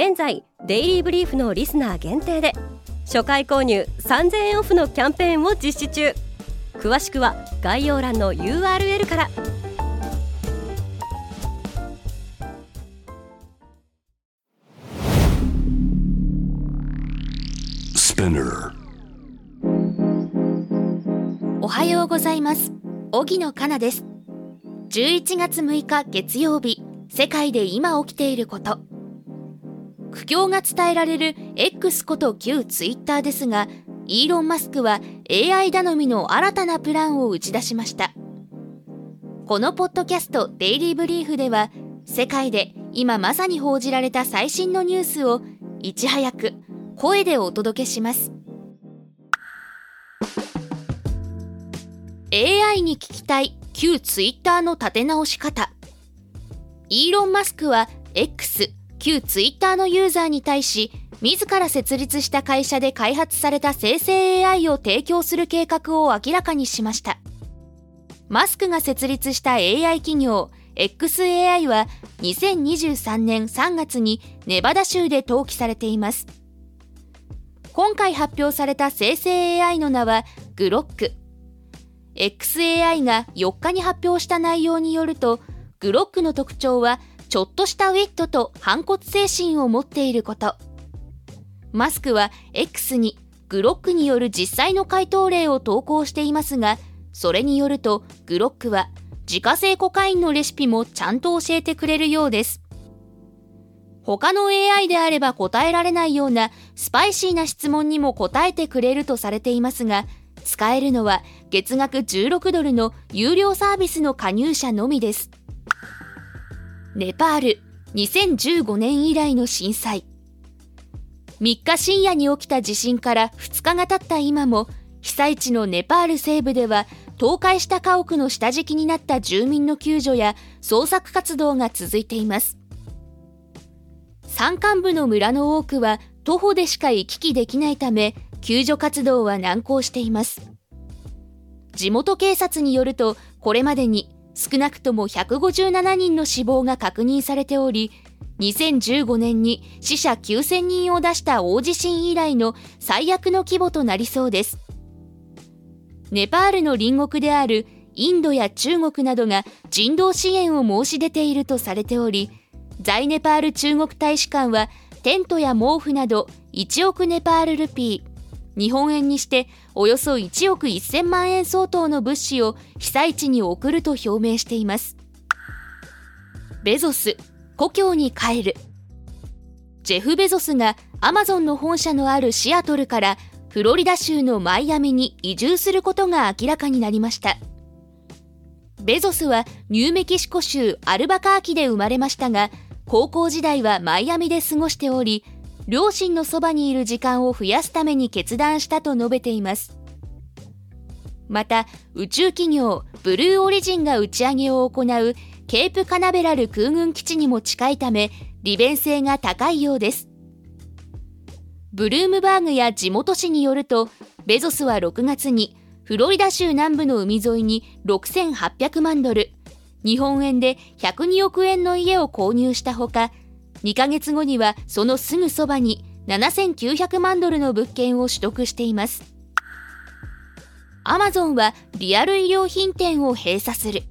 現在デイリーブリーフのリスナー限定で初回購入3000円オフのキャンペーンを実施中。詳しくは概要欄の URL から。おはようございます。荻野かなです。11月6日月曜日世界で今起きていること苦境が伝えられる X こと旧 Twitter ですが、イーロン・マスクは AI 頼みの新たなプランを打ち出しました。このポッドキャストデイリーブリーフでは、世界で今まさに報じられた最新のニュースをいち早く声でお届けします。AI に聞きたい旧 Twitter の立て直し方。イーロン・マスクは X 旧ツイッターのユーザーに対し、自ら設立した会社で開発された生成 AI を提供する計画を明らかにしました。マスクが設立した AI 企業 XAI は2023年3月にネバダ州で登記されています。今回発表された生成 AI の名はグロック。XAI が4日に発表した内容によると、グロックの特徴はちょっとしたウィットと反骨精神を持っていること。マスクは X にグロックによる実際の回答例を投稿していますが、それによるとグロックは自家製コカインのレシピもちゃんと教えてくれるようです。他の AI であれば答えられないようなスパイシーな質問にも答えてくれるとされていますが、使えるのは月額16ドルの有料サービスの加入者のみです。ネパール2015年以来の震災。3日深夜に起きた地震から2日が経った今も被災地のネパール西部では倒壊した家屋の下敷きになった住民の救助や捜索活動が続いています。山間部の村の多くは徒歩でしか行き来できないため救助活動は難航しています。地元警察によるとこれまでに少なくとも157人の死亡が確認されており、2015年に死者9000人を出した大地震以来の最悪の規模となりそうです。ネパールの隣国であるインドや中国などが人道支援を申し出ているとされており、在ネパール中国大使館はテントや毛布など1億ネパールルピー、日本円にしておよそ1億1000万円相当の物資を被災地に送ると表明しています。ベゾス、故郷に帰る。ジェフ・ベゾスがアマゾンの本社のあるシアトルからフロリダ州のマイアミに移住することが明らかになりました。ベゾスはニューメキシコ州アルバカーキで生まれましたが、高校時代はマイアミで過ごしており、両親のそばにいる時間を増やすために決断したと述べています。また、宇宙企業ブルーオリジンが打ち上げを行うケープカナベラル空軍基地にも近いため、利便性が高いようです。ブルームバーグや地元紙によると、ベゾスは6月にフロリダ州南部の海沿いに6800万ドル、日本円で102億円の家を購入したほか、2ヶ月後にはそのすぐそばに7900万ドルの物件を取得しています。アマゾンはリアル衣料品店を閉鎖する。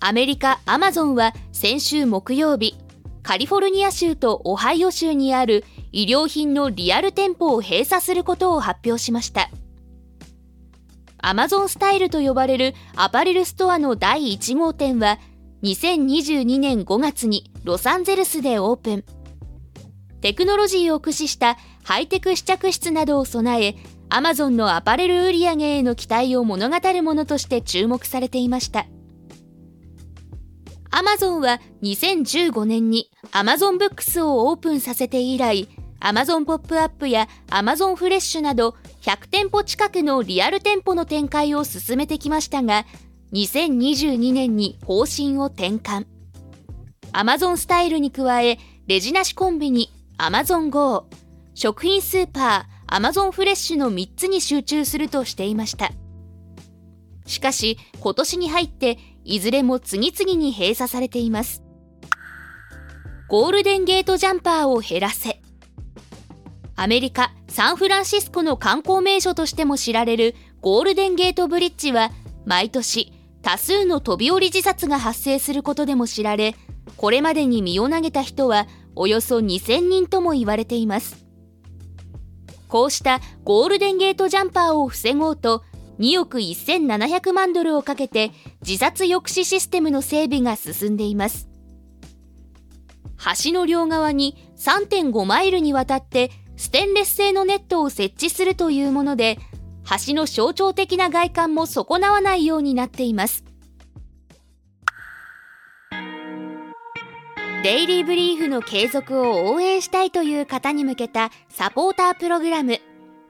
アメリカアマゾンは先週木曜日、カリフォルニア州とオハイオ州にある衣料品のリアル店舗を閉鎖することを発表しました。アマゾンスタイルと呼ばれるアパレルストアの第1号店は2022年5月にロサンゼルスでオープン。テクノロジーを駆使したハイテク試着室などを備え、アマゾンのアパレル売り上げへの期待を物語るものとして注目されていました。Amazon は2015年に Amazon Books をオープンさせて以来 Amazon ポップアップや Amazon フレッシュなど100店舗近くのリアル店舗の展開を進めてきましたが2022年に方針を転換 Amazon スタイルに加えレジなしコンビニ Amazon Go 食品スーパー Amazon フレッシュの3つに集中するとしていました。しかし今年に入っていずれも次々に閉鎖されています。ゴールデンゲートジャンパーを減らせ。アメリカ・サンフランシスコの観光名所としても知られるゴールデンゲートブリッジは毎年多数の飛び降り自殺が発生することでも知られこれまでに身を投げた人はおよそ2000人とも言われています。こうしたゴールデンゲートジャンパーを防ごうと2億1700万ドルをかけて自殺抑止システムの整備が進んでいます。橋の両側に3.5マイルにわたってステンレス製のネットを設置するというもので橋の象徴的な外観も損なわないようになっています。デイリーブリーフの継続を応援したいという方に向けたサポータープログラム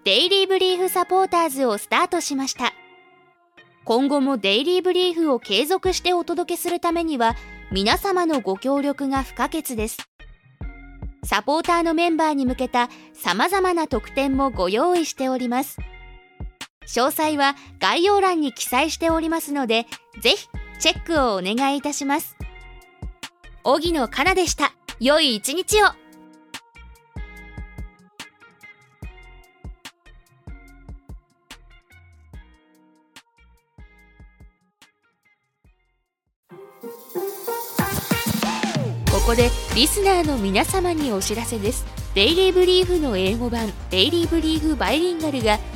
デイリーブリーフサポーターズをスタートしました。今後もデイリーブリーフを継続してお届けするためには皆様のご協力が不可欠です。サポーターのメンバーに向けた様々な特典もご用意しております。詳細は概要欄に記載しておりますのでぜひチェックをお願いいたします。荻野かなでした。良い一日を。ここでリスナーの皆様にお知らせです。デイリーブリーフの英語版デイリーブリーフバイリンガルが